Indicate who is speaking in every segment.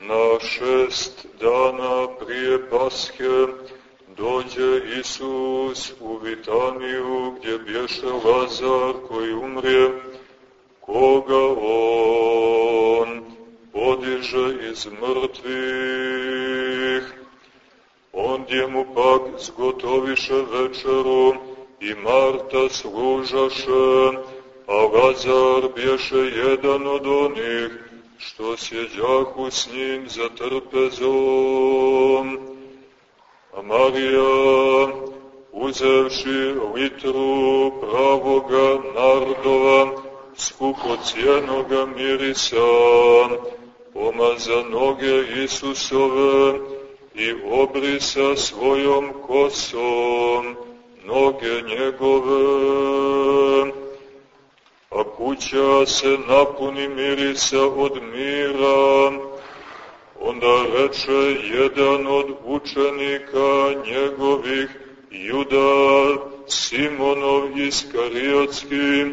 Speaker 1: na šest dana prije Paske dođe Isus u Vitaniju gdje bješe Lazar koji umrije, koga on podiže iz mrtvih. Ondje mu pak zgotoviše večeru i Marta služaše, a Lazar bješe jedan od onih što sjeđahu s njim za trpezom. A Marija, uzevši litru pravoga nardova, skupocjenoga mirisa, pomaza noge Isusove i obrisa svojom kosom noge njegove a kuća se napuni mirisa od mira, onda reče jedan od učenika njegovih, Juda Simonov Iskariotski,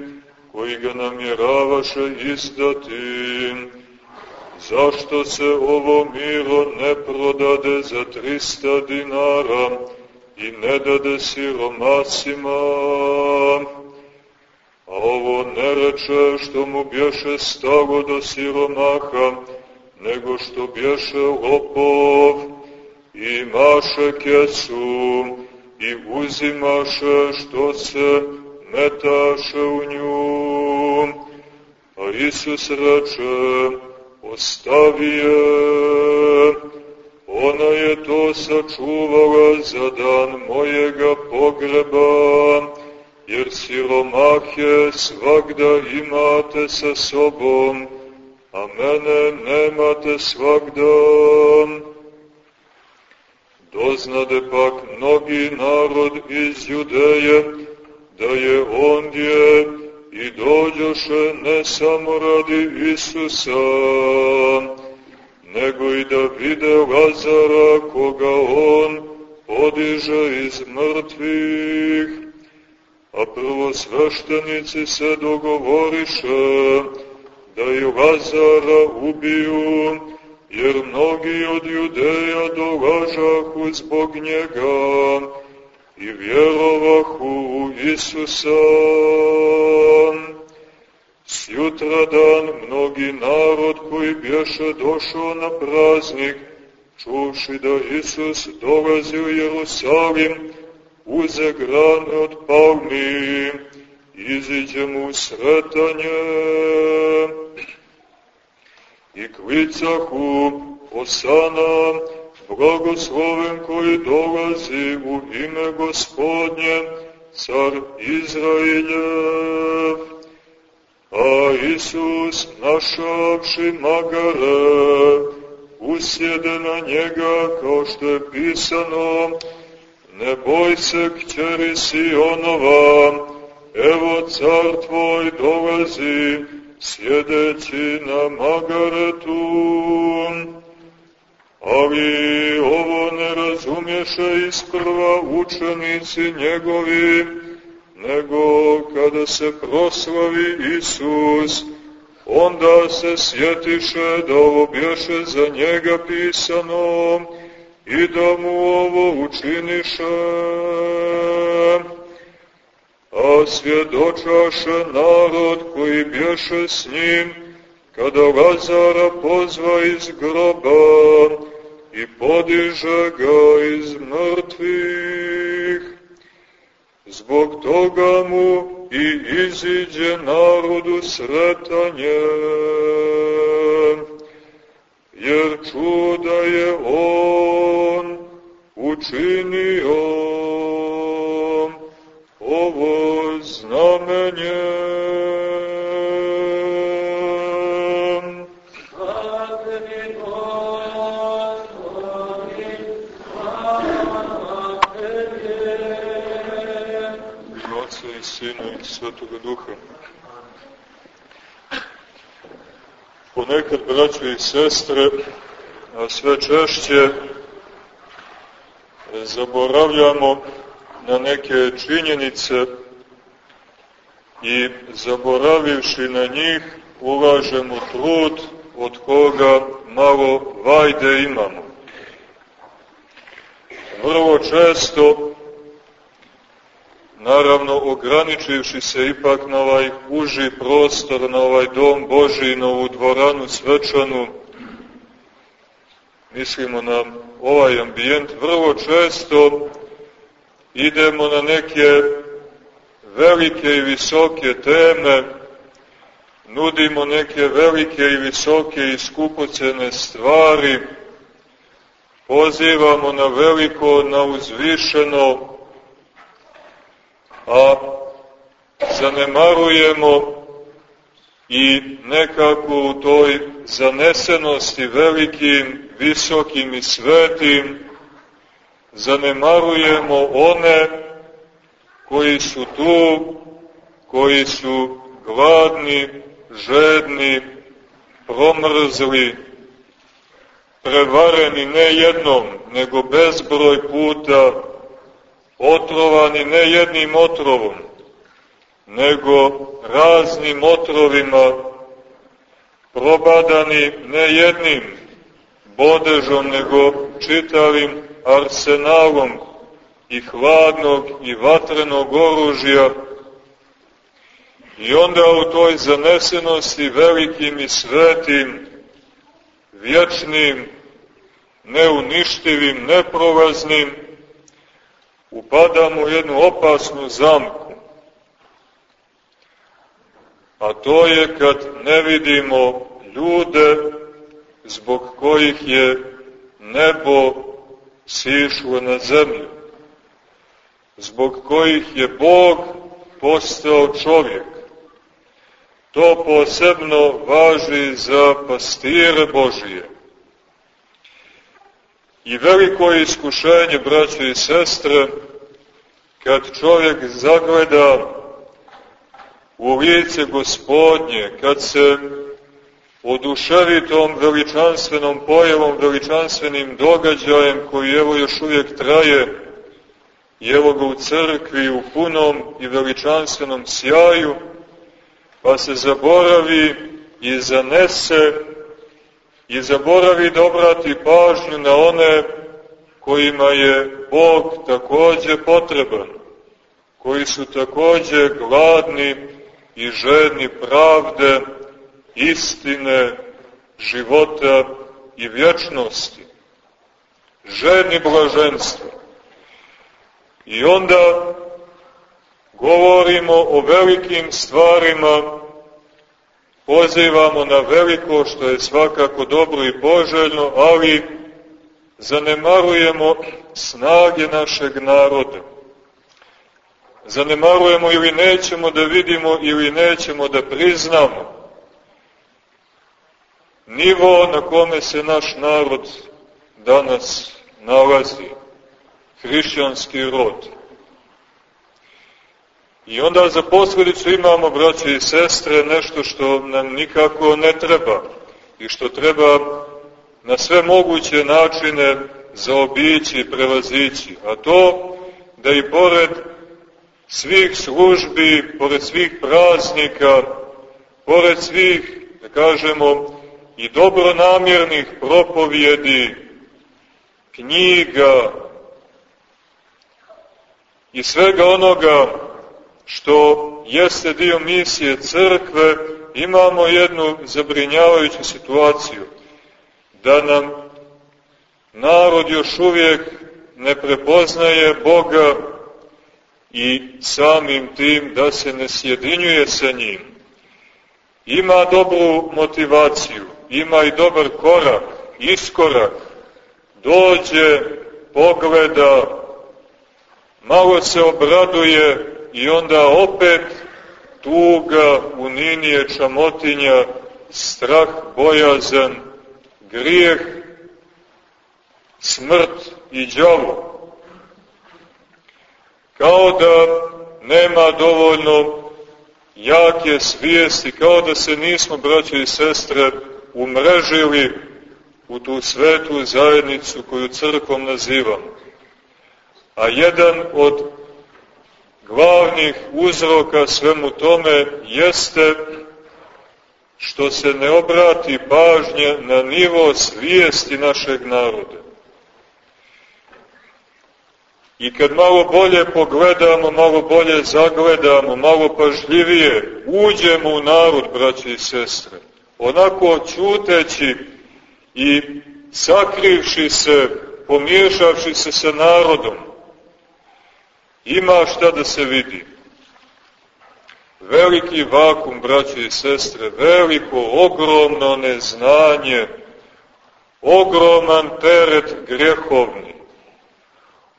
Speaker 1: koji ga namjeravaše izdati, zašto se ovo miro ne prodade za 300 dinara i ne dade siromasima? A ovo ne reče što mu bješe stalo do siromaha, nego što bješe lopov i maše kesu i uzimaše što se metaše u nju. A Isus reče, ostavi je, ona je to sačuvala za dan mojega pogreba, jer siromahe svakda imate sa sobom, a mene nemate svakda. Doznade pak mnogi narod iz Judeje, da je ondje i dođoše ne samo radi Isusa, nego i da vide Lazara koga on podiže iz mrtvih a prvo sveštenici se dogovoriše da i Lazara ubiju, jer mnogi od judeja dolažahu zbog njega i vjerovahu u Isusa. Sjutra dan mnogi narod koji bješe došao na praznik, čuvši da Isus dolazi u Jerusalim, uze grane od palmi, iziđe mu sretanje. I klicahu Osana, blagosloven koji dolazi u ime gospodnje, car Izrailjev. A Isus, našavši magare, usjede na njega kao što je pisano, Ne boj se, kćeri Sionova, evo car tvoj dolazi, sjedeći na magaretu. Ali ovo ne razumješe isprva učenici njegovi, nego kada se proslavi Isus, onda se sjetiše da ovo bješe za njega pisano, i da mu ovo učiniše. A svjedočaše narod koji bješe s njim, kada Lazara pozva iz groba i podiže ga iz mrtvih. Zbog toga mu i iziđe narodu sretanje jer čuda je on učinio ovo znamenje. Sina i Svetoga Duha. Ponekad, braćo i sestre, a sve češće zaboravljamo na neke činjenice i zaboravivši na njih ulažemo trud, od koga malo vajde imamo. Vrlo često, naravno ograničivši se ipak na ovaj uži prostor, na ovaj dom Boži, na ovu dvoranu svečanu, mislimo na ovaj ambijent, vrlo često idemo na neke velike i visoke teme, nudimo neke velike i visoke i skupocene stvari, pozivamo na veliko, na uzvišeno, a zanemarujemo i nekako u toj zanesenosti velikim, visokim i svetim zanemarujemo one koji su tu, koji su gladni, žedni, promrzli, prevareni ne jednom, nego bezbroj puta, otrovani ne jednim otrovom, nego raznim otrovima, probadani ne jednim bodežom, nego čitavim arsenalom i hladnog i vatrenog oružja. I onda u toj zanesenosti velikim i svetim, vječnim, neuništivim, neprolaznim, upadamo u jednu opasnu zamku. A to je kad ne vidimo ljude zbog kojih je nebo sišlo na zemlju, zbog kojih je Bog postao čovjek. To posebno važi za pastire Božije. I veliko je iskušenje, braće i sestre, kad čovjek zagleda u lice gospodnje, kad se oduševi tom veličanstvenom pojavom, veličanstvenim događajem koji evo još uvijek traje i evo ga u crkvi u punom i veličanstvenom sjaju, pa se zaboravi i zanese i zaboravi da obrati pažnju na one kojima je Bog takođe potreban, koji su takođe gladni i žedni pravde, istine, života i vječnosti. Žedni blaženstva. I onda govorimo o velikim stvarima, pozivamo na veliko što je svakako dobro i poželjno, ali zanemarujemo snage našeg naroda. Zanemarujemo ili nećemo da vidimo ili nećemo da priznamo nivo na kome se naš narod danas nalazi, hrišćanski rod. I onda za posledicu imamo, braće i sestre, nešto što nam nikako ne treba i što treba na sve moguće načine zaobići i prevazići, a to da i pored svih službi, pored svih praznika, pored svih, da kažemo, i dobronamjernih propovjedi, knjiga i svega onoga što jeste dio misije crkve, imamo jednu zabrinjavajuću situaciju, da nam narod još uvijek ne prepoznaje Boga i samim tim da se ne sjedinjuje sa njim. Ima dobru motivaciju, ima i dobar korak, iskorak, dođe, pogleda, malo se obraduje i onda opet tuga, uninije, čamotinja, strah, bojazan, grijeh, smrt i đavo. Kao da nema dovoljno jake svijesti, kao da se nismo, braće i sestre, umrežili u tu svetu zajednicu koju crkvom nazivamo. A jedan od glavnih uzroka svemu tome jeste što se ne obrati pažnje na nivo svijesti našeg naroda. I kad malo bolje pogledamo, malo bolje zagledamo, malo pažljivije, uđemo u narod, braće i sestre, onako čuteći i sakrivši se, pomiješavši se sa narodom, ima šta da se vidi. Veliki vakum, braće i sestre, veliko, ogromno neznanje, ogroman teret grehovni,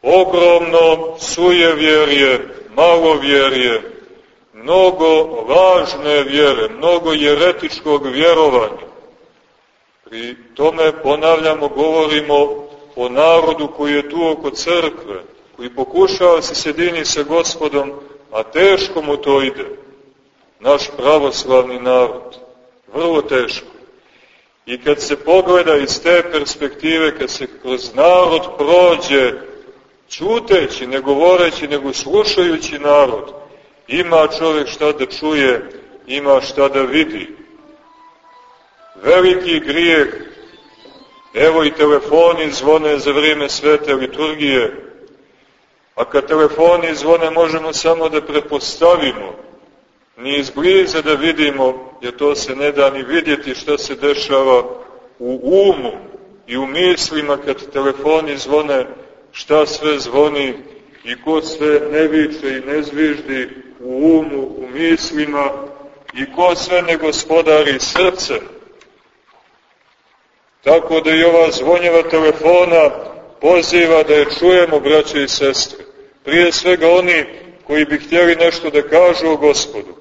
Speaker 1: ogromno sujevjerje, malovjerje, mnogo lažne vjere, mnogo jeretičkog vjerovanja. Pri tome, ponavljamo, govorimo o narodu koji je tu oko crkve, koji pokušava se sjedini sa gospodom, a teško mu to ide. Naš pravoslavni narod. Vrlo teško. I kad se pogleda iz te perspektive, kad se kroz narod prođe, čuteći, ne govoreći, nego slušajući narod, ima čovjek šta da čuje, ima šta da vidi. Veliki grijeh, evo i telefoni zvone za vrijeme svete liturgije, a kad telefoni zvone možemo samo da prepostavimo, ni izbliza da vidimo, jer to se ne da ni vidjeti šta se dešava u umu i u mislima kad telefoni zvone, šta sve zvoni i ko sve ne viče i ne zviždi u umu, u mislima i ko sve ne gospodari srcem. Tako da i ova zvonjeva telefona poziva da je čujemo, braće i sestre. Prije svega oni koji bi htjeli nešto da kažu o gospodu.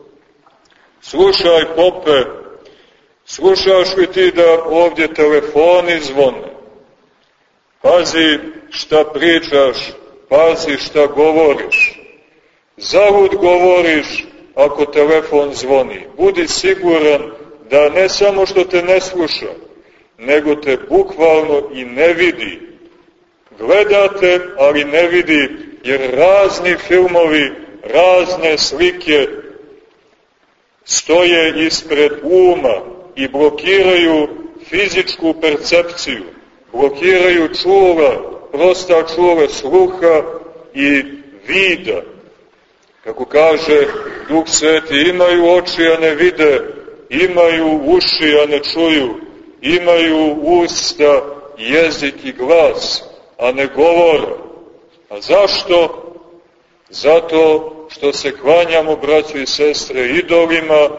Speaker 1: Slušaj, pope, slušaš li ti da ovdje telefoni zvone? Pazi šta pričaš, pazi šta govoriš. Zavud govoriš ako telefon zvoni. Budi siguran da ne samo što te ne sluša, nego te bukvalno i ne vidi. Gledate, ali ne vidi, jer razni filmovi, razne slike stoje ispred uma i blokiraju fizičku percepciju, blokiraju čula, prosta čula sluha i vida. Kako kaže Duh Sveti, imaju oči, a ne vide, imaju uši, a ne čuju, imaju usta, jezik i glas, a ne govore. A zašto? Zato što se klanjamo, braćo i sestre, idolima,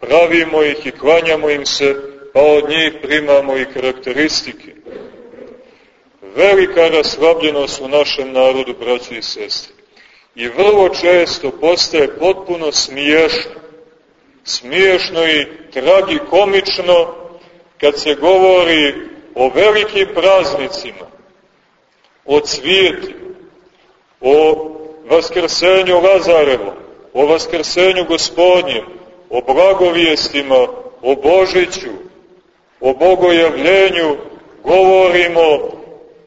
Speaker 1: pravimo ih i klanjamo im se, pa od njih primamo i karakteristike. Velika raslabljenost u našem narodu, braćo i sestre. I vrlo često postaje potpuno smiješno. Smiješno i tragikomično kad se govori o velikim praznicima, o cvijeti, o vaskrsenju Lazarevom, o vaskrsenju gospodnjem, o blagovijestima, o Božiću, o bogojavljenju, govorimo,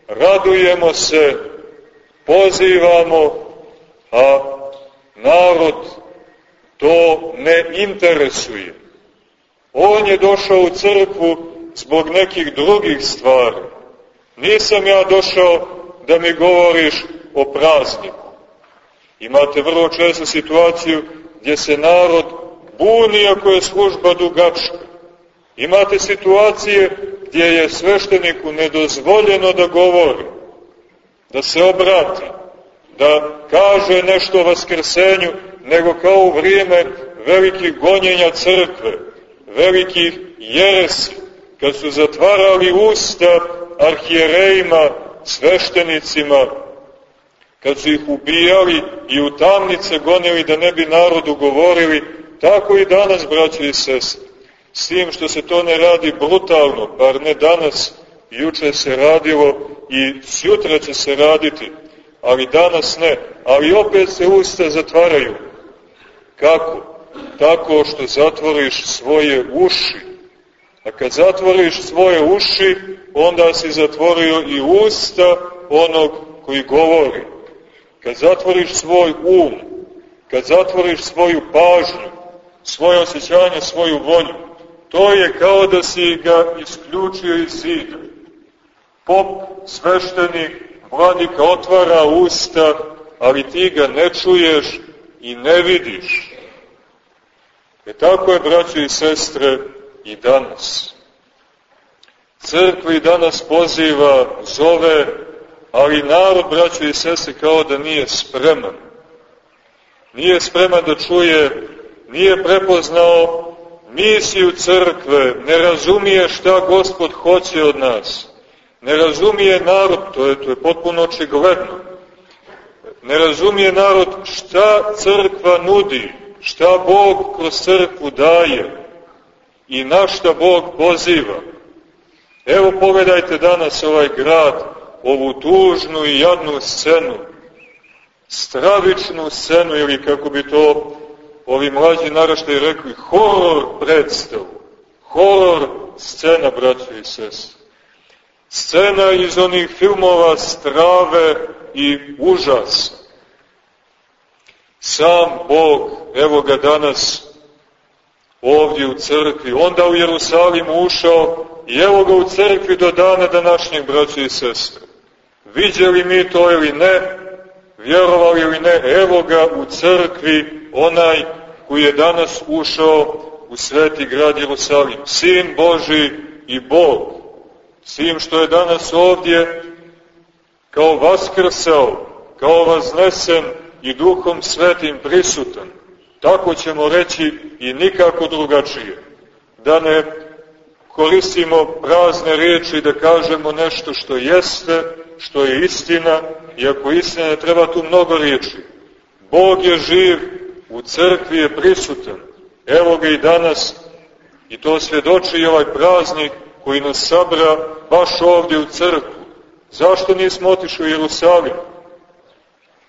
Speaker 1: radujemo se, pozivamo, a narod to ne interesuje. On je došao u crkvu zbog nekih drugih stvari. Nisam ja došao da mi govoriš o prazniku. Imate vrlo često situaciju gdje se narod buni ako je služba dugačka. Imate situacije gdje je svešteniku nedozvoljeno da govori, da se obrati, da kaže nešto o vaskrsenju, nego kao u vrijeme velikih gonjenja crkve, velikih jeresi, kad su zatvarali usta arhijerejima, sveštenicima, kad su ih ubijali i u tamnice gonili da ne bi narodu govorili, tako i danas, braće i sestre. S tim što se to ne radi brutalno, bar ne danas, juče se radilo i sutra će se raditi, ali danas ne, ali opet se usta zatvaraju. Kako? Tako što zatvoriš svoje uši. A kad zatvoriš svoje uši, onda si zatvorio i usta onog koji govori kad zatvoriš svoj um, kad zatvoriš svoju pažnju, svoje osjećanje, svoju volju, To je kao da si ga isključio iz zida. Pop, sveštenik, vladika otvara usta, ali ti ga ne čuješ i ne vidiš. E tako je, braćo i sestre, i danas. Crkva i danas poziva, zove, ali narod, braćo i sestre, kao da nije spreman. Nije spreman da čuje, nije prepoznao misiju crkve, ne razumije šta Gospod hoće od nas. Ne razumije narod, to je, to je potpuno očigledno. Ne razumije narod šta crkva nudi, šta Bog kroz crkvu daje i na šta Bog poziva. Evo pogledajte danas ovaj grad, ovu tužnu i jadnu scenu, stravičnu scenu ili kako bi to ovi mlađi naraštaj rekli, horor predstavu, horor scena, braće i sestre. Scena iz onih filmova strave i užasa. Sam Bog, evo ga danas ovdje u crkvi, onda u Jerusalimu ušao i evo ga u crkvi do dana današnjeg, braće i sestre. Viđeli mi to ili ne, vjerovali ili ne, evo ga u crkvi onaj koji je danas ušao u sveti grad Jerusalim, sin Boži i Bog, svim što je danas ovdje kao vaskrsao, kao vaznesen i duhom svetim prisutan. Tako ćemo reći i nikako drugačije. Da ne koristimo prazne riječi da kažemo nešto što jeste, što je istina, iako istina ne treba tu mnogo riječi. Bog je živ, u crkvi je prisutan. Evo ga i danas, i to svjedoči i ovaj praznik koji nas sabra baš ovdje u crkvu. Zašto nismo otišli u Jerusalim?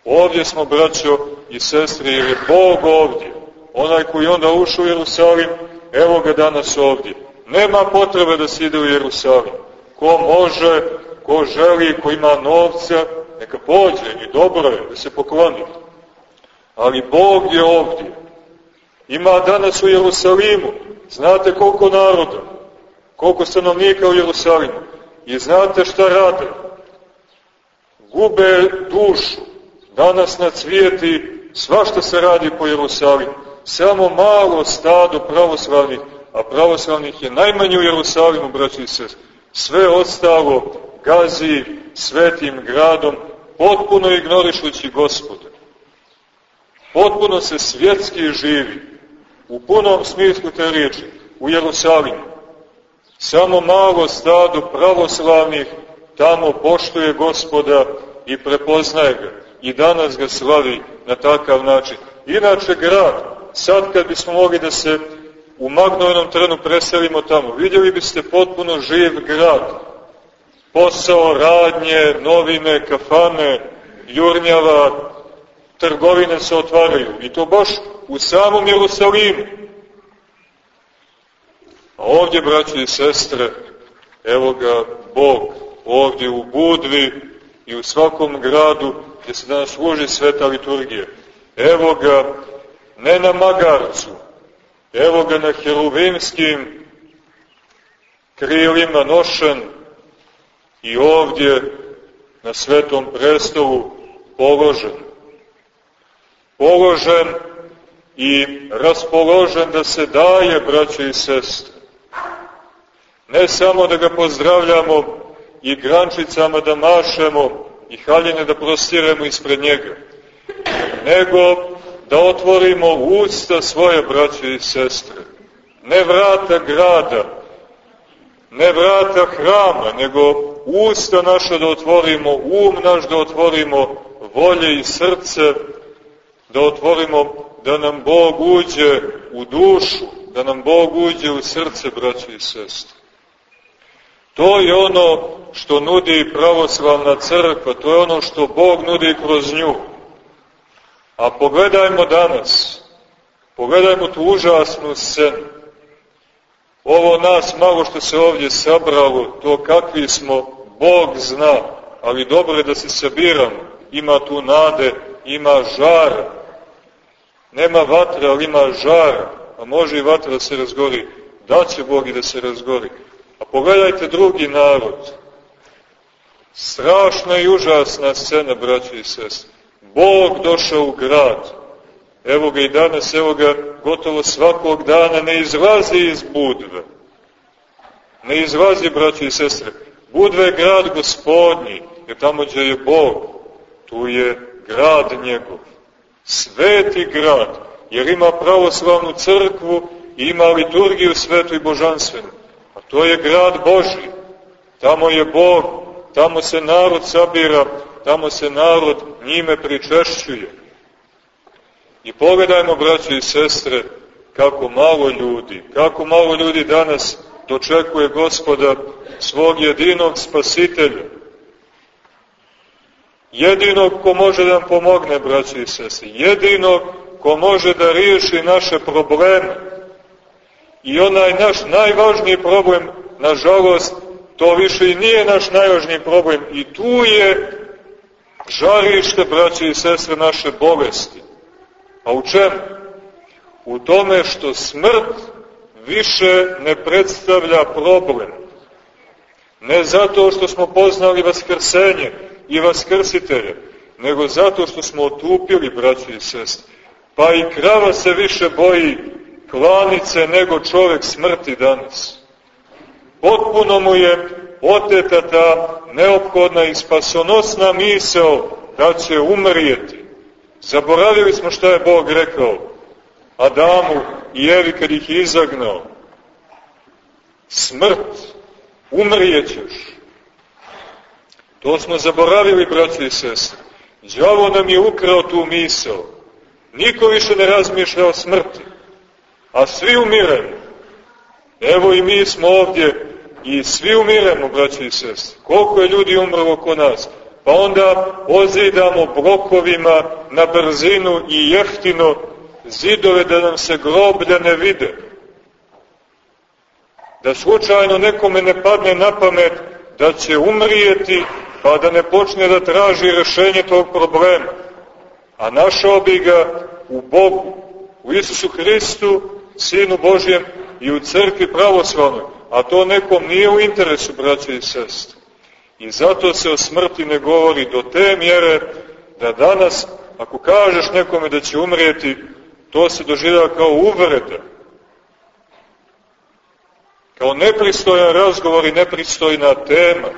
Speaker 1: Ovdje smo, braćo i sestre, jer je Bog ovdje. Onaj koji onda ušao u Jerusalim, evo ga danas ovdje. Nema potrebe da se ide u Jerusalim. Ko može, ko želi, ko ima novca, neka pođe i dobro je da se pokloni. Ali Bog je ovdje. Ima danas u Jerusalimu, znate koliko naroda, koliko stanovnika u Jerusalimu. I znate šta rade? Gube dušu. Danas na cvijeti svašta se radi po Jerusalimu. Samo malo stado pravoslavnih, a pravoslavnih je najmanje u Jerusalimu, braći sest. Sve ostalo gazi svetim gradom, potpuno ignorišući gospoda. Potpuno se svjetski živi, u punom smislu te riječi, u Jerusalimu. Samo malo stado pravoslavnih tamo poštuje gospoda i prepoznaje ga. I danas ga slavi na takav način. Inače grad, sad kad bismo mogli da se u Magnovenom trenu preselimo tamo, vidjeli biste potpuno živ grad. Posao, radnje, novine, kafane, jurnjava, trgovine se otvaraju. I to baš u samom Jerusalimu. A ovdje, braći i sestre, evo ga Bog, ovdje u Budvi i u svakom gradu gdje se danas služi sveta liturgija. Evo ga ne na magarcu, evo ga na heruvimskim krilima nošen i ovdje na svetom prestolu položen. Položen i raspoložen da se daje, braće i sestre. Ne samo da ga pozdravljamo i grančicama da mašemo i haljene da prostiremo ispred njega, nego da otvorimo usta svoje braće i sestre. Ne vrata grada, ne vrata hrama, nego usta naše da otvorimo, um naš da otvorimo, volje i srce da otvorimo, da nam Bog uđe u dušu, da nam Bog uđe u srce, braće i sestre. To je ono što nudi pravoslavna crkva, to je ono što Bog nudi kroz nju. A pogledajmo danas, pogledajmo tu užasnu scenu. Ovo nas malo što se ovdje sabralo, to kakvi smo, Bog zna, ali dobro je da se sabiramo. Ima tu nade, ima žara. Nema vatra, ali ima žara, a može i vatra da se razgori. daće Bog i da se razgori. A pogledajte drugi narod. Strašna i užasna scena, braće i sestre. Bog došao u grad. Evo ga i danas, evo ga gotovo svakog dana ne izlazi iz Budve. Ne izlazi, braće i sestre. Budve je grad gospodnji, jer tamo gdje je Bog, tu je grad njegov. Sveti grad, jer ima pravoslavnu crkvu i ima liturgiju svetu i božanstvenu. A to je grad Boži. Tamo je Bog, tamo se narod sabira, tamo se narod njime pričešćuje. I pogledajmo, braće i sestre, kako malo ljudi, kako malo ljudi danas dočekuje gospoda svog jedinog spasitelja. Jedinog ko može da nam pomogne, braće i sestre. Jedinog ko može da riješi naše probleme. I onaj naš najvažniji problem, nažalost, to više i nije naš najvažniji problem. I tu je žarište, braće i sestre, naše bolesti. A u čemu? U tome što smrt više ne predstavlja problem. Ne zato što smo poznali vaskrsenje i vaskrsitelje, nego zato što smo otupili, braći i sestri. Pa i krava se više boji klanice nego čovek smrti danas. Potpuno mu je oteta ta neophodna i spasonosna misao da će umrijeti. Zaboravili smo šta je Bog rekao Adamu i Evi kad ih izagnao. Smrt, umrijećeš. To smo zaboravili, braći i sestre. Đavo nam je ukrao tu misao. Niko više ne razmišlja o smrti. A svi umiremo. Evo i mi smo ovdje i svi umiremo, braći i sestre. Koliko je ljudi umrlo oko nas? Pa onda ozidamo blokovima na brzinu i jeftino zidove da nam se groblja ne vide. Da slučajno nekome ne padne na pamet da će umrijeti pa da ne počne da traži rešenje tog problema. A našao bi ga u Bogu, u Isusu Hristu, Sinu Božjem i u crkvi pravoslavnoj. A to nekom nije u interesu, braće i sestre. I zato se o smrti ne govori do te mjere da danas, ako kažeš nekome da će umrijeti, to se doživlja kao uvreda. Kao nepristojan razgovor i nepristojna tema.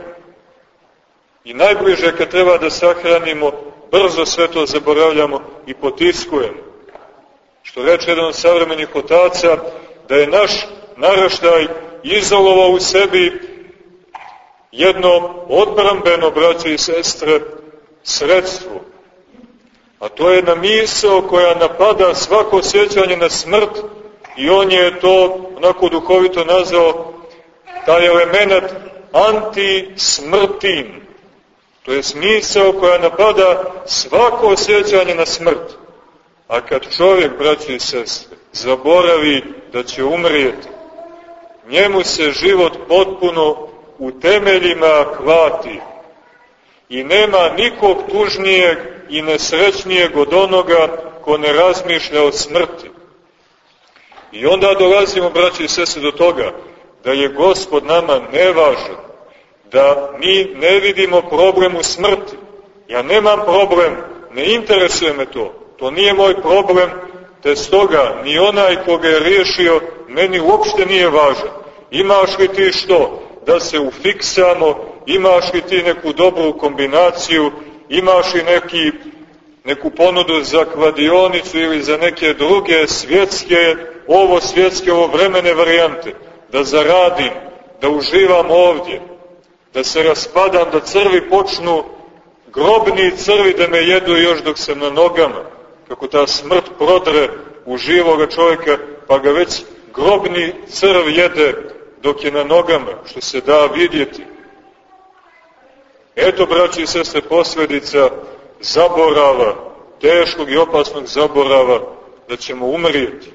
Speaker 1: I najbliže kad treba da sahranimo, brzo sve to zaboravljamo i potiskujemo. Što reče jedan od savremenih otaca, da je naš naraštaj izolovao u sebi jedno odbrambeno, braće i sestre, sredstvo. A to je jedna misao koja napada svako sjećanje na smrt i on je to onako duhovito nazvao taj element anti-smrtin. To je smisao koja napada svako osjećanje na smrt. A kad čovjek, braći i sestre, zaboravi da će umrijeti, njemu se život potpuno u temeljima kvati i nema nikog tužnijeg i nesrećnijeg od onoga ko ne razmišlja o smrti. I onda dolazimo, braći i sestre, do toga da je Gospod nama nevažan, da mi ne vidimo problem u smrti. Ja nemam problem, ne interesuje me to, to nije moj problem, te stoga ni onaj koga je riješio meni uopšte nije važan. Imaš li ti što? Da se ufiksamo, imaš li ti neku dobru kombinaciju, imaš li neki, neku ponudu za kladionicu ili za neke druge svjetske, ovo svjetske, ovo vremene varijante, da zaradim, da uživam ovdje, da se raspadam, da crvi počnu, grobni crvi da me jedu još dok sam na nogama, kako ta smrt prodre u živoga čovjeka, pa ga već grobni crv jede dok je na nogama, što se da vidjeti. Eto, braći i sestre, posledica zaborava, teškog i opasnog zaborava, da ćemo umrijeti.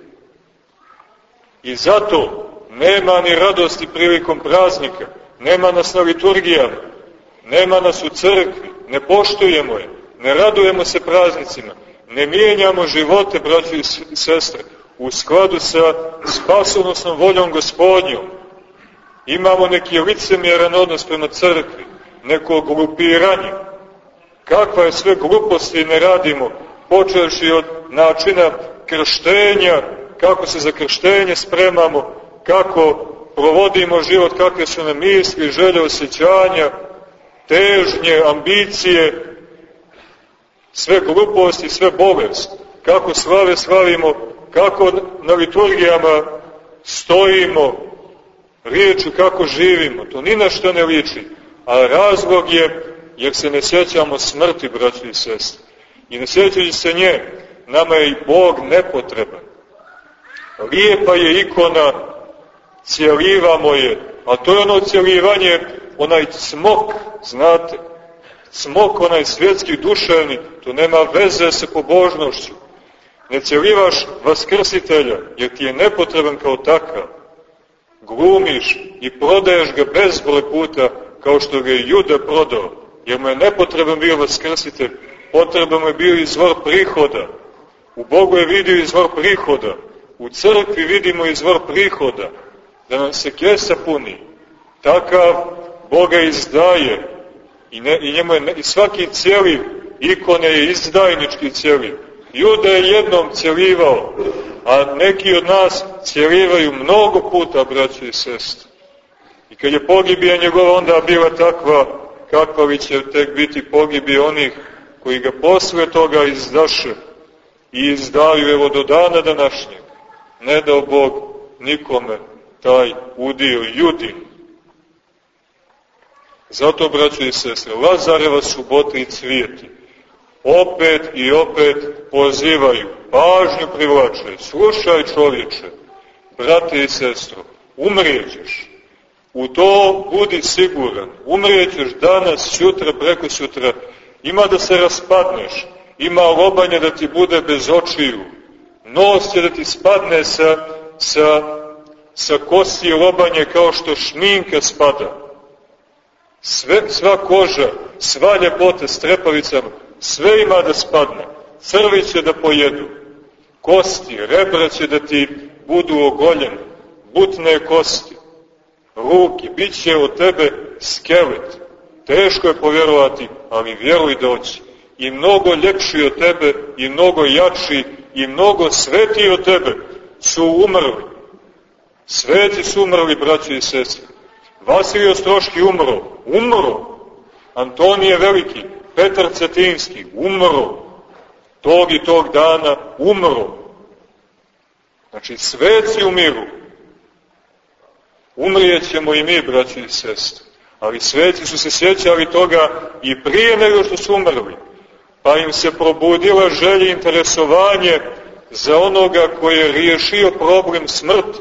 Speaker 1: I zato nema ni radosti prilikom praznika, nema nas na liturgijama, nema nas u crkvi, ne poštujemo je, ne radujemo se praznicima, ne mijenjamo živote, braći i sestre, u skladu sa spasonosnom voljom gospodnjom. Imamo neki licemjeran odnos prema crkvi, neko grupiranje. Kakva je sve gluposti ne radimo, počeši od načina krštenja, kako se za krštenje spremamo, kako provodimo život, kakve su nam misli, želje, osjećanja, težnje, ambicije, sve gluposti, sve bolest. Kako slave slavimo, kako na liturgijama stojimo, riječu kako živimo. To ni na što ne liči. A razlog je jer se ne sjećamo smrti, braći i sestri. I ne sjećajući se nje, nama je i Bog nepotreban. Lijepa je ikona, cijelivamo je, a to je ono cijelivanje, onaj cmok, znate, cmok, onaj svjetski duševni, to nema veze sa pobožnošću. Ne cijelivaš vaskrsitelja, jer ti je nepotreban kao takav. Glumiš i prodaješ ga bezbroj puta, kao što ga je Juda prodao, jer mu je nepotreban bio vaskrsitelj, potreban mu je bio izvor prihoda. U Bogu je vidio izvor prihoda, u crkvi vidimo izvor prihoda, da nam se kesa puni. Takav Boga izdaje i, ne, i, njemu je, i svaki cijeli ikone je izdajnički cijeli. Juda je jednom cijelivao, a neki od nas cijelivaju mnogo puta, braći i sestri. I kad je pogibija njegova onda bila takva, kakva li će tek biti pogibija onih koji ga posle toga izdaše i izdaju evo do dana današnjeg. Ne dao Bog nikome taj udio judin. Zato, braćo i sestre, Lazareva subota i cvijeti opet i opet pozivaju, pažnju privlače, slušaj čovječe, brate i sestro, umrijećeš. U to budi siguran, umrijećeš danas, sutra, preko sutra, ima da se raspadneš, ima lobanje da ti bude bez očiju, nos će da ti spadne sa, sa, sa kosti lobanje kao što šminka spada. Sve, sva koža, sva ljepota s trepavicama, sve ima da spadne. Crvi će da pojedu, kosti, rebra će da ti budu ogoljene, butne kosti, ruke, bit će od tebe skelet. Teško je povjerovati, ali vjeruj doći. I mnogo ljepši od tebe, i mnogo jači, i mnogo svetiji od tebe su umrli. Sveti su umrli, braći i sestre. Vasilij Ostroški umro, umro. Antonije Veliki, Petar Cetinski, umro. Tog i tog dana umro. Znači, sveci umiru. Umrijećemo i mi, braći i sestre. Ali sveci su se sjećali toga i prije nego što su umrli. Pa im se probudila želja interesovanje za onoga koji je riješio problem smrti.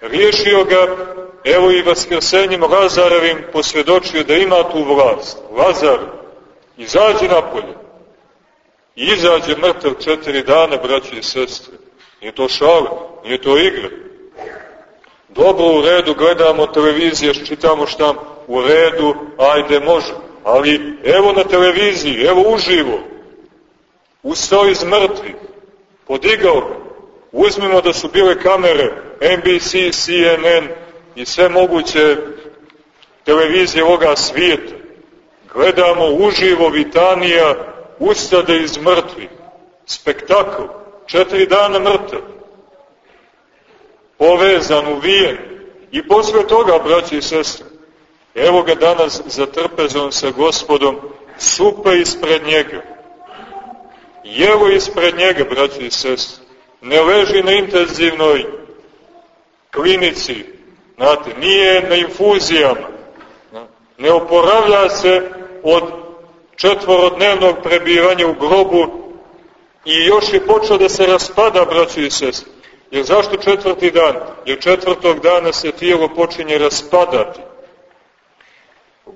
Speaker 1: Riješio ga, evo i vaskrsenjem Lazarevim posvjedočio da ima tu vlast. Lazar, izađe napolje. I izađe mrtav četiri dana, braći i sestre. Nije to šale, nije to igra. Dobro, u redu, gledamo televizije, čitamo šta u redu, ajde, može. Ali evo na televiziji, evo uživo, ustao iz mrtvih, podigao ga. Uzmimo da su bile kamere NBC, CNN i sve moguće televizije ovoga svijeta. Gledamo uživo Vitanija ustade iz mrtvih. Spektakl. Četiri dana mrtav. Povezan, uvijen. I posle toga, braći i sestre, evo ga danas za trpezom sa gospodom, supa ispred njega. Jelo ispred njega, braći i sestre ne leži na intenzivnoj klinici, znate, nije na infuzijama, ne oporavlja se od četvorodnevnog prebivanja u grobu i još je počeo da se raspada, braći i sestri. Jer zašto četvrti dan? Jer četvrtog dana se tijelo počinje raspadati.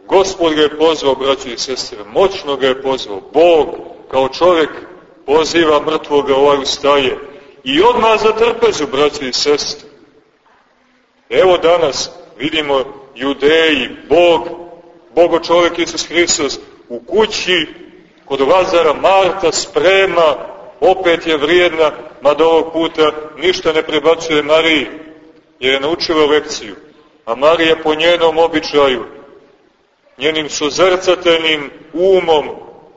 Speaker 1: Gospod ga je pozvao, braći i sestre, moćno ga je pozvao. Bog, kao čovjek, poziva mrtvoga ovaj ustaje i odmah za trpezu, braći i sestre. Evo danas vidimo judeji, Bog, Bogo čovjek Isus Hristos u kući kod Lazara Marta sprema opet je vrijedna, mada ovog puta ništa ne prebacuje Mariji, jer je naučila lekciju. A Marija po njenom običaju, njenim suzrcateljnim umom,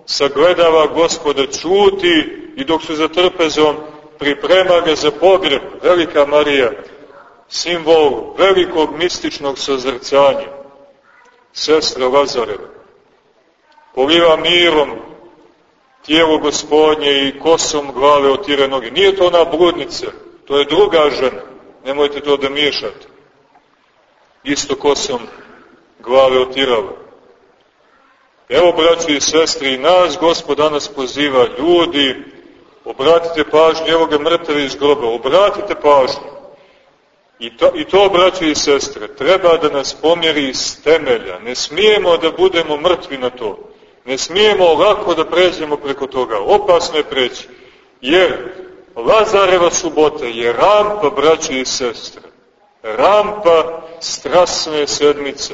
Speaker 1: sagledava gospoda, čuti i dok su za trpezom priprema ga za pogreb, velika Marija, simbol velikog mističnog sozrcanja, sestra Lazareva. Poliva mirom tijelo gospodnje i kosom glave otire noge. Nije to ona bludnica, to je druga žena, nemojte to da miješate. Isto kosom glave otirala. Evo, braći i sestri, nas Gospod danas poziva, ljudi, obratite pažnju, evo ga mrtav iz groba, obratite pažnju. I to, I to, braći i sestre, treba da nas pomjeri iz temelja. Ne smijemo da budemo mrtvi na to. Ne smijemo lako da pređemo preko toga. Opasno je preći. Jer Lazareva subota je rampa, braći i sestre. Rampa strasne sedmice.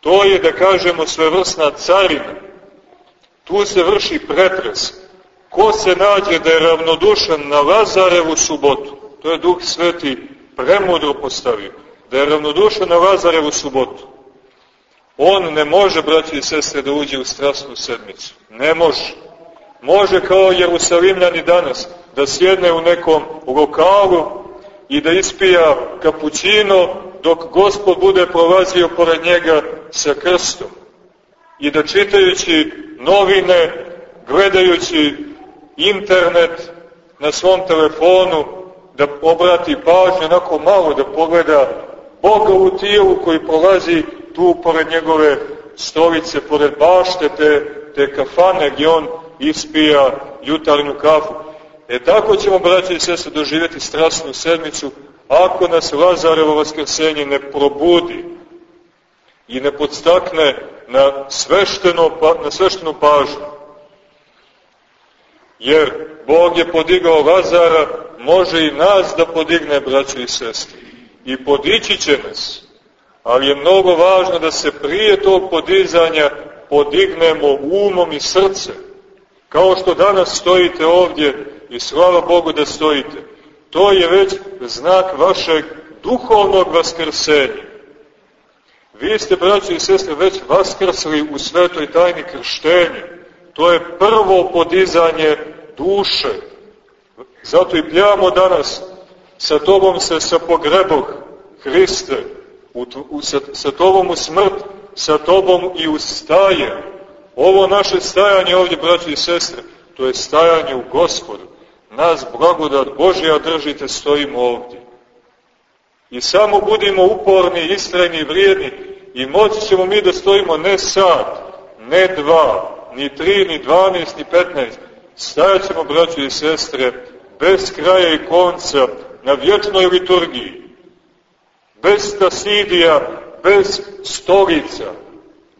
Speaker 1: To je, da kažemo, svevrsna carina. Tu se vrši pretres. Ko se nađe da je ravnodušan na Lazarevu subotu, to je Duh Sveti premudro postavio, da je ravnodušan na Lazarevu subotu, on ne može, braći i sestre, da uđe u strasnu sedmicu. Ne može. Može kao Jerusalimljani danas, da sjedne u nekom lokalu i da ispija kapućino dok gospod bude prolazio pored njega sa krstom. I da čitajući novine, gledajući internet na svom telefonu, da obrati pažnju, onako malo da pogleda Boga u tijelu koji prolazi tu pored njegove stolice, pored bašte te, te kafane gdje on ispija jutarnju kafu. E tako ćemo, braći i sese, doživjeti strasnu sedmicu ako nas Lazarevo vaskrsenje ne probudi i ne podstakne na, svešteno, pa, na sveštenu pažnju. Jer Bog je podigao Lazara, može i nas da podigne, braći i sestri. I podići će nas ali je mnogo važno da se prije tog podizanja podignemo umom i srce. Kao što danas stojite ovdje i slava Bogu da stojite, to je već znak vašeg duhovnog vaskrsenja. Vi ste, braći i sestre, već vaskrsli u svetoj tajni krštenja. To je prvo podizanje duše. Zato i pljamo danas, sa tobom se sa pogreboh, Hriste, u, u, sa, sa tobom u smrt, sa tobom i ustaje. Ovo naše stajanje ovdje, braći i sestre, to je stajanje u gospodu. Nas blagodat Božja držite, stojimo ovdje. I samo budimo uporni, istrajni, vrijedni i moći ćemo mi da stojimo ne sad, ne dva, ni tri, ni dvanest, ni petnaest. Stajat ćemo, braći i sestre, bez kraja i konca, na vječnoj liturgiji bez stasidija, bez stolica,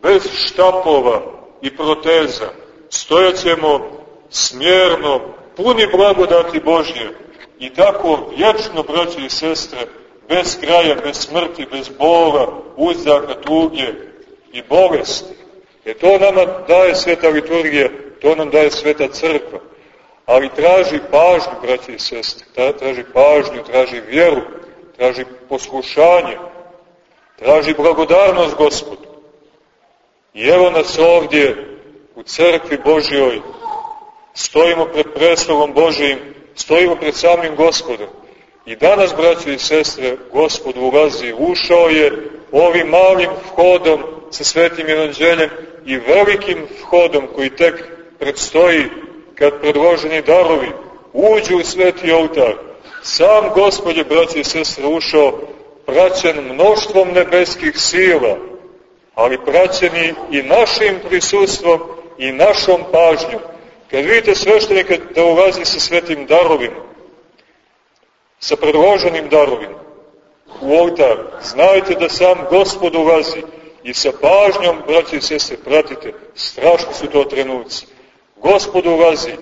Speaker 1: bez štapova i proteza, stojaćemo smjerno, puni blagodati Božje i tako vječno, braće i sestre, bez kraja, bez smrti, bez bola, uzdaka, tuge i bolesti. E to nama daje sveta liturgija, to nam daje sveta crkva. Ali traži pažnju, braće i sestre, traži pažnju, traži vjeru, traži poslušanje, traži blagodarnost gospodu. I evo nas ovdje u crkvi Božjoj, stojimo pred preslogom Božijim, stojimo pred samim gospodom. I danas, braći i sestre, gospod ulazi, ušao je ovim malim vhodom sa svetim evanđeljem i velikim vhodom koji tek predstoji kad predloženi darovi uđu u sveti oltar Sam Gospod je, braći i sestre, ušao praćen mnoštvom nebeskih sila, ali praćeni i našim prisustvom i našom pažnjom. Kad vidite sveštenika da ulazi sa svetim darovima, sa predloženim darovima, u oltar, znajte da sam Gospod ulazi i sa pažnjom, braći i sestre, pratite, strašni su to trenuci. Gospod ulazi,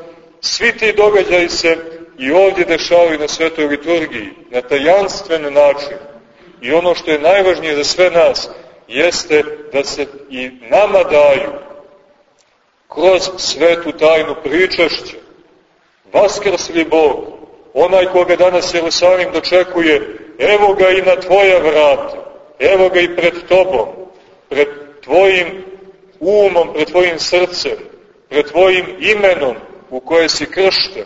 Speaker 1: svi ti događaji se i ovdje dešavaju na svetoj liturgiji, na tajanstven način. I ono što je najvažnije za sve nas, jeste da se i nama daju kroz svetu tajnu pričašće, Vaskrsli Bog, onaj koga danas Jerusalim dočekuje, evo ga i na tvoja vrata, evo ga i pred tobom, pred tvojim umom, pred tvojim srcem, pred tvojim imenom u koje si kršten.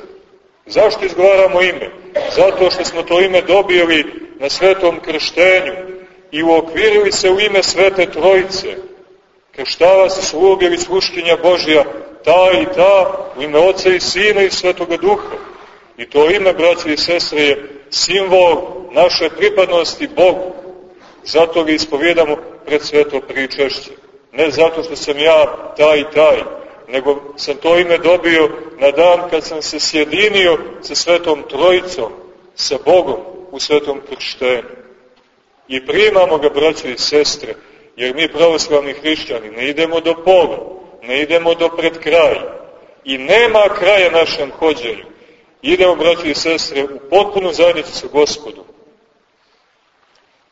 Speaker 1: Zašto izgovaramo ime? Zato što smo to ime dobili na svetom krštenju i uokvirili se u ime Svete Trojice. Krštava se sluge ili sluškinja Božja, ta i ta, u ime Oca i Sina i Svetoga Duha. I to ime, braće i sestre, je simbol naše pripadnosti Bogu. Zato ga ispovjedamo pred sveto pričešće. Ne zato što sam ja taj taj, nego sam to ime dobio na dan kad sam se sjedinio sa Svetom Trojicom, sa Bogom u Svetom krštenju. I primamo ga, braće i sestre, jer mi pravoslavni hrišćani ne idemo do pola, ne idemo do pred kraja. I nema kraja našem hođenju. Idemo, braće i sestre, u potpunu zajednicu sa Gospodom.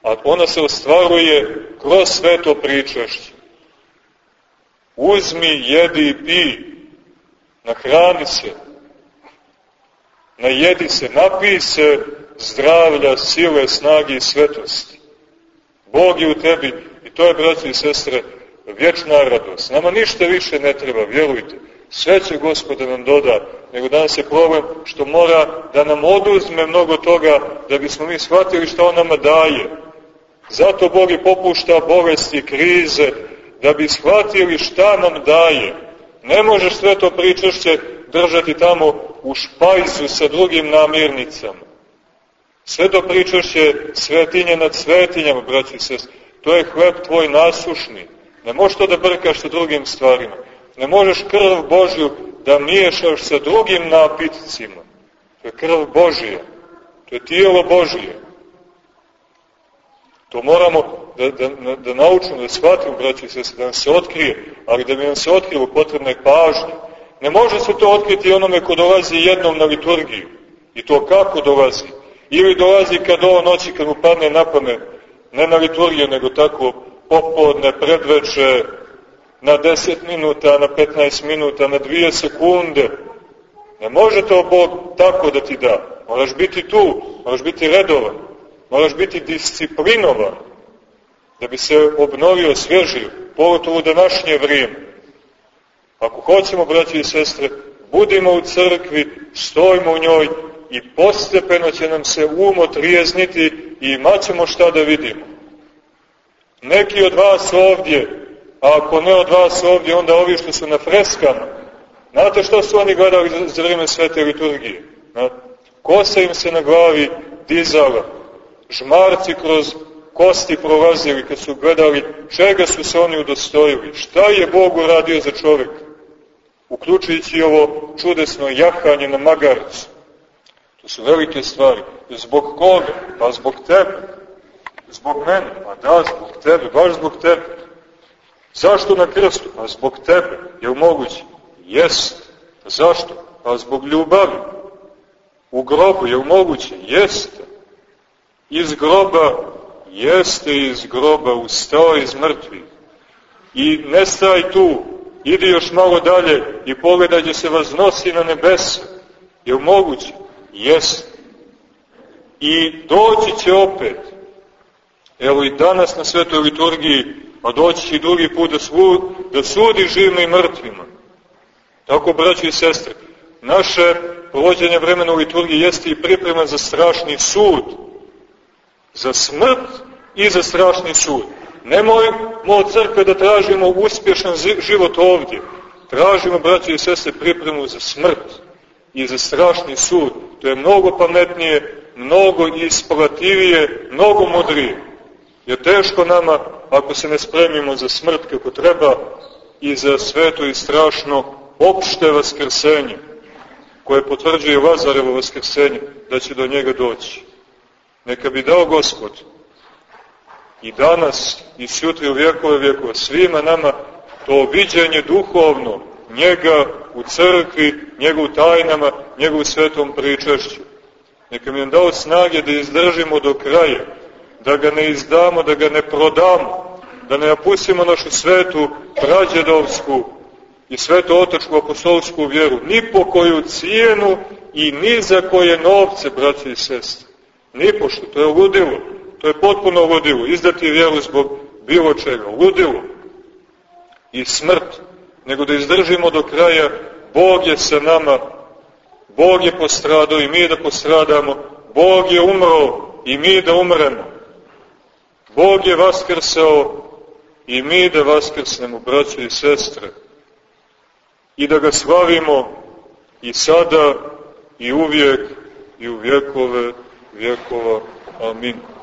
Speaker 1: A ona se ostvaruje kroz sveto pričašće uzmi, jedi i pi, nahrani se, najedi se, napij se zdravlja, sile, snage i svetosti. Bog je u tebi i to je, braći i sestre, vječna radost. Nama ništa više ne treba, vjerujte. Sve će Gospoda nam doda, nego danas je problem što mora da nam oduzme mnogo toga da bismo mi shvatili što On nama daje. Zato Bog i popušta bolesti, krize, da bi shvatili šta nam daje. Ne možeš sve to pričešće držati tamo u špajzu sa drugim namirnicama. Sve to pričešće svetinje nad svetinjama, braći i sest. To je hleb tvoj nasušni. Ne možeš to da brkaš sa drugim stvarima. Ne možeš krv Božju da miješaš sa drugim napitcima. To je krv Božija. To je tijelo Božije. To moramo da, da, da naučimo, da shvatimo, braći i sestri, da nam se otkrije, ali da bi nam se otkrilo potrebna je pažnja. Ne može se to otkriti onome ko dolazi jednom na liturgiju. I to kako dolazi? Ili dolazi kad ovo noći, kad mu padne na ne na liturgiju, nego tako popodne, predveče, na 10 minuta, na 15 minuta, na 2 sekunde. Ne može to Bog tako da ti da. Moraš biti tu, moraš biti redovan. Moraš biti disciplinovan da bi se obnovio, svježio, pogotovo u današnje vrijeme. Ako hoćemo, braći i sestre, budimo u crkvi, stojimo u njoj i postepeno će nam se um otrijezniti i imat ćemo šta da vidimo. Neki od vas ovdje, a ako ne od vas ovdje, onda ovi što su na freskama, znate što su oni gledali za vrijeme svete liturgije? Kosa im se na glavi dizala, žmarci kroz kosti prolazili kad su gledali čega su se oni udostojili, šta je Bog uradio za čovjek, uključujući ovo čudesno jahanje na magarcu. To su velike stvari. Zbog koga? Pa zbog tebe. Zbog mene? Pa da, zbog tebe, baš zbog tebe. Zašto na krstu? Pa zbog tebe. Je moguće? Jest. Pa zašto? Pa zbog ljubavi. U grobu je moguće? Jeste iz groba, jeste iz groba, ustao iz mrtvih. I ne staj tu, idi još malo dalje i pogledaj gdje se vaznosi na nebesa. Je li moguće? Jeste. I doći će opet. Evo i danas na svetoj liturgiji, a doći će i drugi put da, svu, da sudi živima i mrtvima. Tako, braći i sestre, naše provođenje vremena u liturgiji jeste i priprema za strašni sud, za smrt i za strašni sud. Nemojmo od crkve da tražimo uspješan život ovdje. Tražimo, braći i sese, pripremu za smrt i za strašni sud. To je mnogo pametnije, mnogo isplativije, mnogo mudrije. Je teško nama, ako se ne spremimo za smrt kako treba i za sveto i strašno opšte vaskrsenje, koje potvrđuje Lazarevo vaskrsenje, da će do njega doći. Neka bi dao Gospod i danas i sutra u vjekove vjekova svima nama to viđenje duhovno njega u crkvi, njega u tajnama, njega u svetom pričašću. Neka mi je dao snage da izdržimo do kraja, da ga ne izdamo, da ga ne prodamo, da ne napustimo našu svetu prađedovsku i sveto otačku apostolsku vjeru, ni po koju cijenu i ni za koje novce, braće i sestre. Ni pošto, to je ludilo. To je potpuno ludilo. Izdati vjeru zbog bilo čega. Ludilo. I smrt. Nego da izdržimo do kraja. Bog je sa nama. Bog je postradao i mi da postradamo. Bog je umro i mi da umremo. Bog je vaskrsao i mi da vaskrsnemo, braće i sestre. I da ga slavimo i sada i uvijek i u vjekove vjekova. Amin.